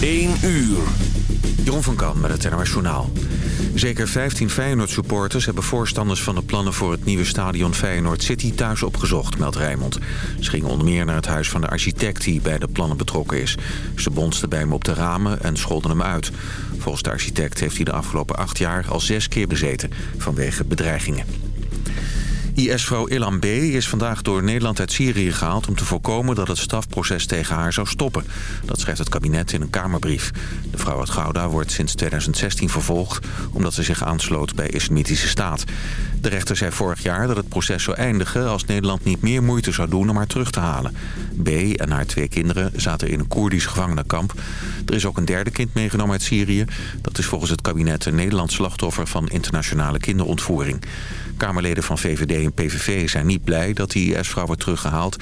1 uur. Jeroen van Kan met het Journaal. Zeker 15 Feyenoord-supporters hebben voorstanders van de plannen voor het nieuwe stadion Feyenoord City thuis opgezocht, meldt Rijmond. Ze gingen onder meer naar het huis van de architect die bij de plannen betrokken is. Ze bonsten bij hem op de ramen en scholden hem uit. Volgens de architect heeft hij de afgelopen acht jaar al zes keer bezeten vanwege bedreigingen. IS-vrouw Ilham B. is vandaag door Nederland uit Syrië gehaald... om te voorkomen dat het strafproces tegen haar zou stoppen. Dat schrijft het kabinet in een Kamerbrief. De vrouw uit Gouda wordt sinds 2016 vervolgd... omdat ze zich aansloot bij Islamitische Staat. De rechter zei vorig jaar dat het proces zou eindigen... als Nederland niet meer moeite zou doen om haar terug te halen. B. en haar twee kinderen zaten in een Koerdisch gevangenenkamp. Er is ook een derde kind meegenomen uit Syrië. Dat is volgens het kabinet een Nederlands slachtoffer... van internationale kinderontvoering. Kamerleden van VVD en PVV zijn niet blij dat die IS-vrouw wordt teruggehaald.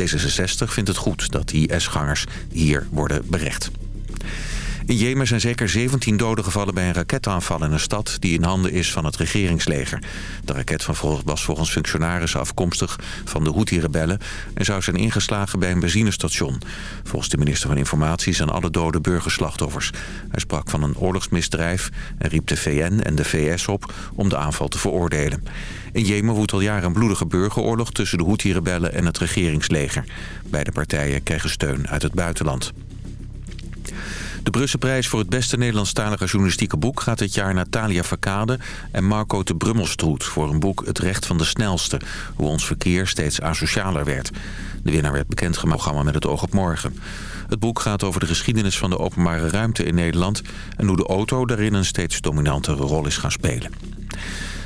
D66 vindt het goed dat die IS-gangers hier worden berecht. In Jemen zijn zeker 17 doden gevallen bij een raketaanval in een stad die in handen is van het regeringsleger. De raket was volgens functionarissen afkomstig van de Houthi-rebellen en zou zijn ingeslagen bij een benzinestation. Volgens de minister van Informatie zijn alle doden burgerslachtoffers. Hij sprak van een oorlogsmisdrijf en riep de VN en de VS op om de aanval te veroordelen. In Jemen woedt al jaren een bloedige burgeroorlog tussen de Houthi-rebellen en het regeringsleger. Beide partijen krijgen steun uit het buitenland. De Brusselprijs voor het beste Nederlandstalige journalistieke boek... gaat dit jaar naar Talia Verkade en Marco de Brummelstroet... voor een boek Het Recht van de Snelste... hoe ons verkeer steeds asocialer werd. De winnaar werd bekendgemaakt met het oog op morgen. Het boek gaat over de geschiedenis van de openbare ruimte in Nederland... en hoe de auto daarin een steeds dominantere rol is gaan spelen.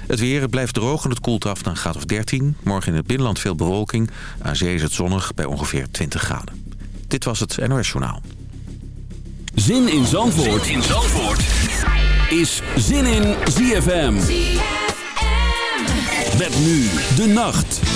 Het weer blijft droog en het koelt af naar een graad of 13. Morgen in het binnenland veel bewolking. Aan zee is het zonnig bij ongeveer 20 graden. Dit was het NOS Journaal. Zin in Zandvoort, zin in Zandvoort. is Zin in ZFM. ZFM. Met nu de nacht.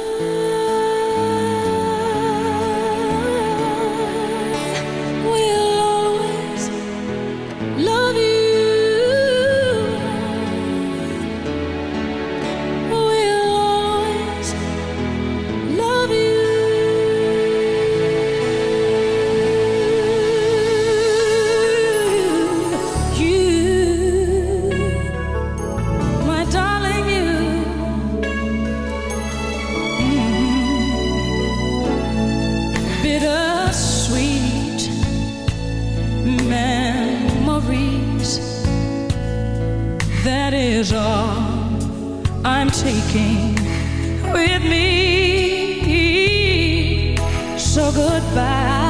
Taking with me. So goodbye.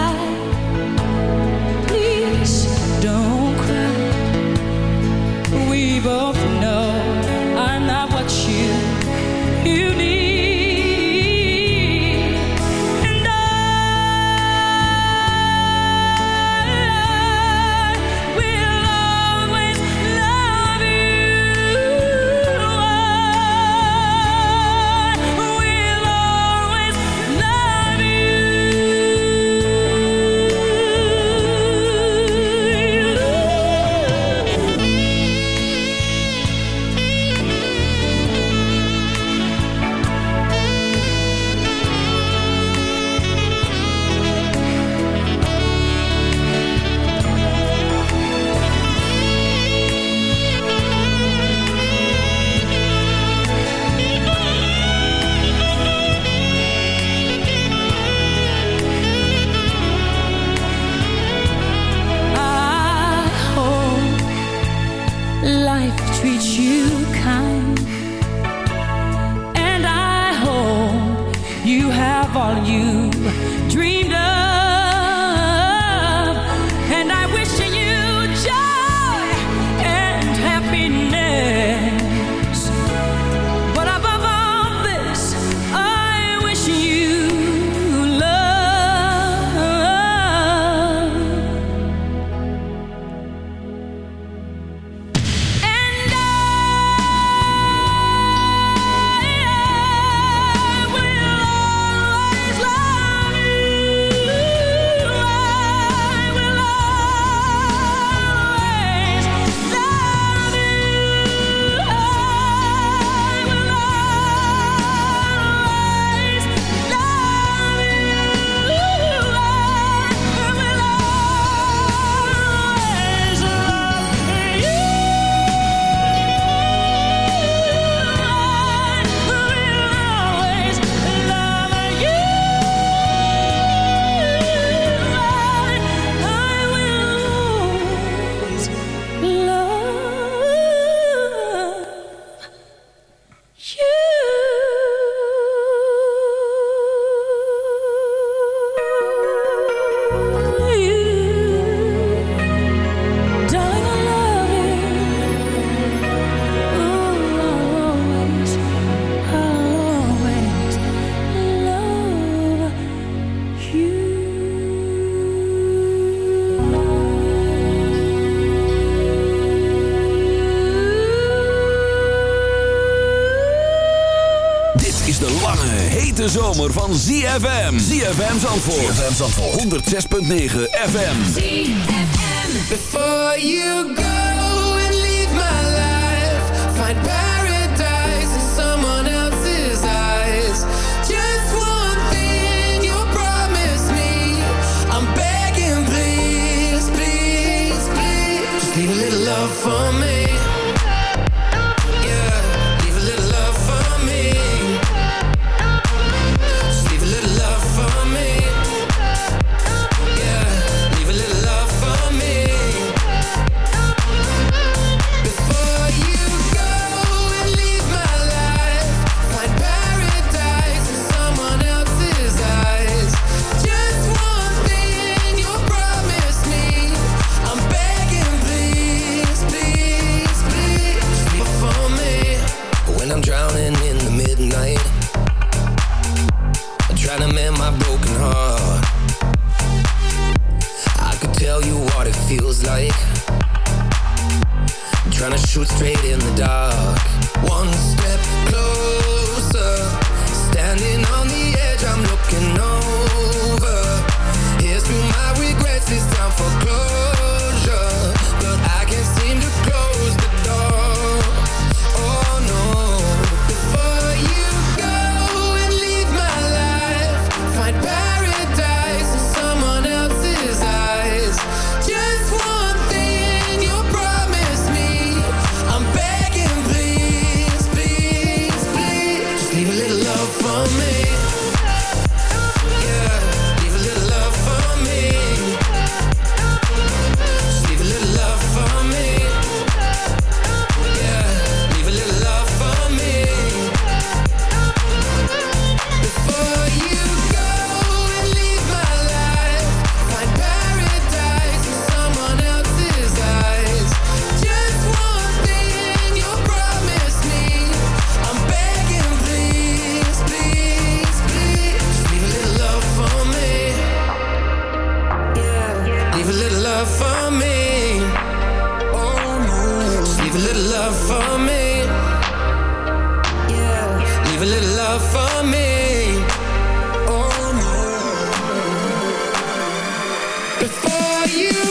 ZFM Zandvoort. ZFM Zandvoort. 106.9 FM. ZFM. Before you go. you.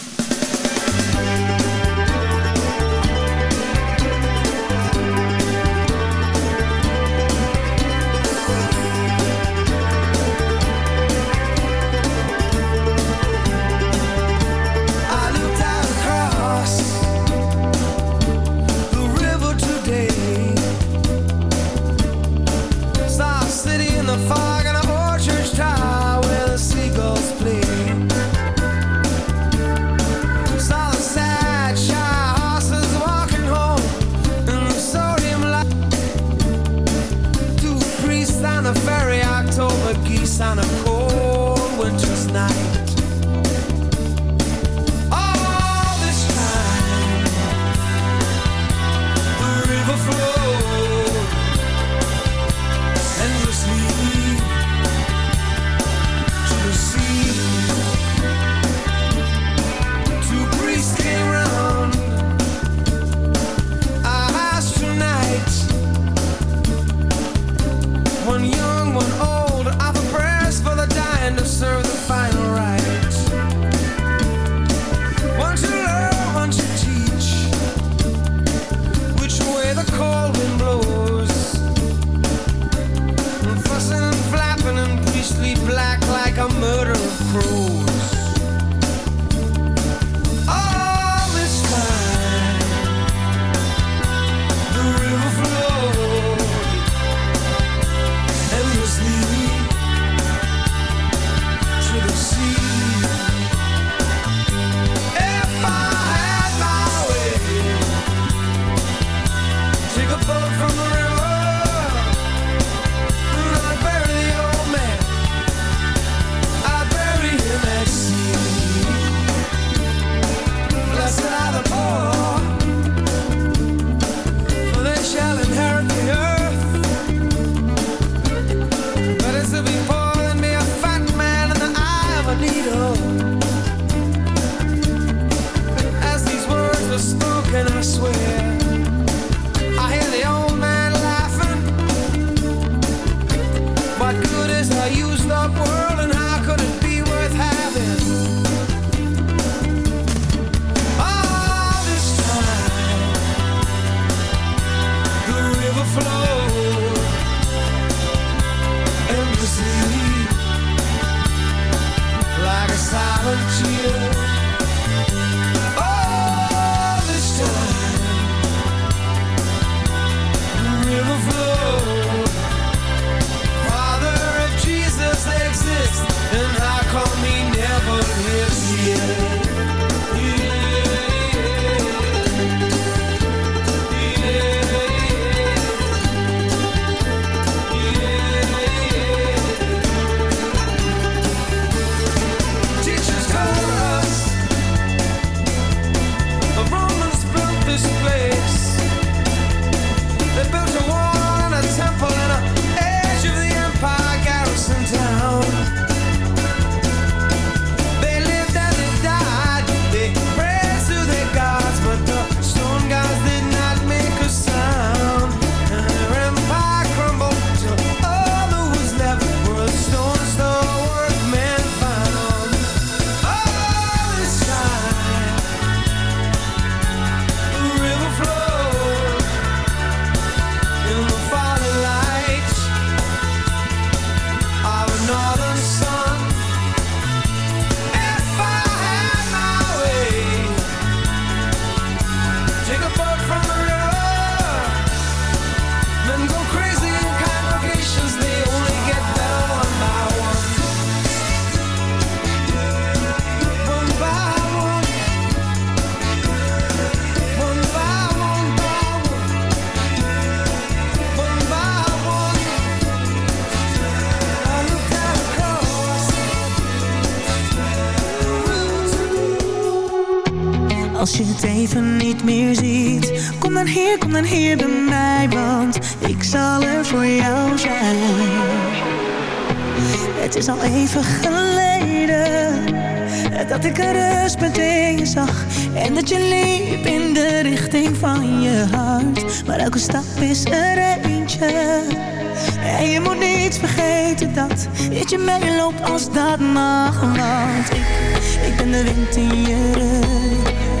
Hier, bij mij Want ik zal er voor jou zijn. Het is al even geleden Dat ik een rustpunt in je zag En dat je liep in de richting van je hart. Maar elke stap is er eentje En je moet niet vergeten dat Ik je meeloopt als dat mag Want ik, ik ben de wind in je rug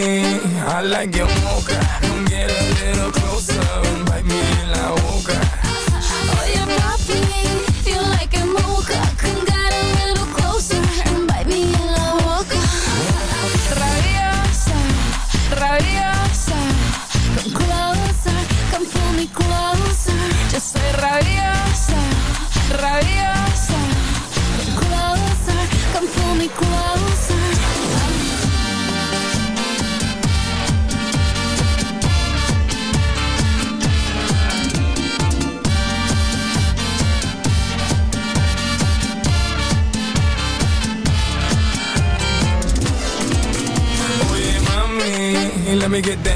me, I like your mocha. Come get a little closer and bite me in la boca. make get that.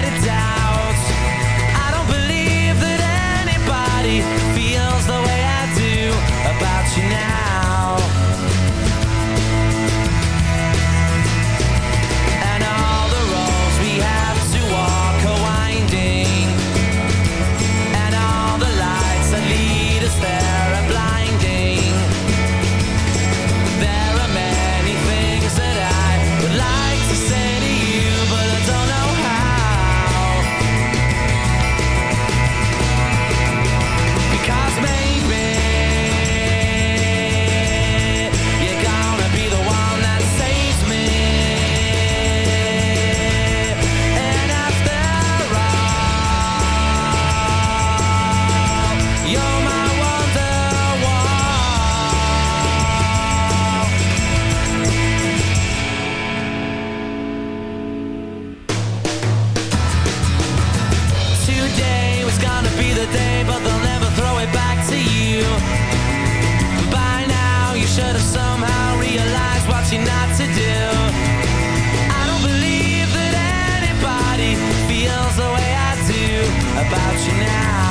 about you now.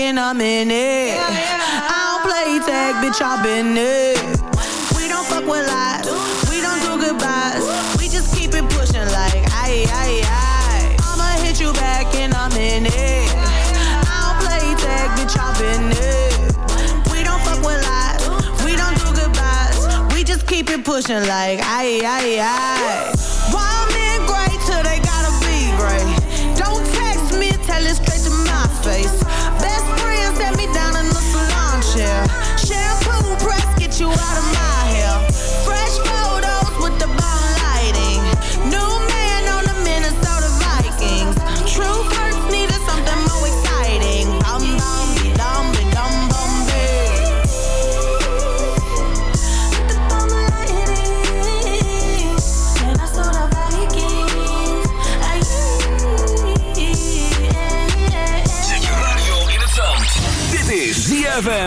and I'm in it. Yeah, yeah. I don't play tag, bitch, I've been it. We don't fuck with lies, we don't do goodbyes. We just keep it pushing like, aye, aye, aye. I'ma hit you back and I'm in it. I don't play tag, bitch, I've been it. We don't fuck with lies, we don't do goodbyes. We just keep it pushing like, aye, aye, aye.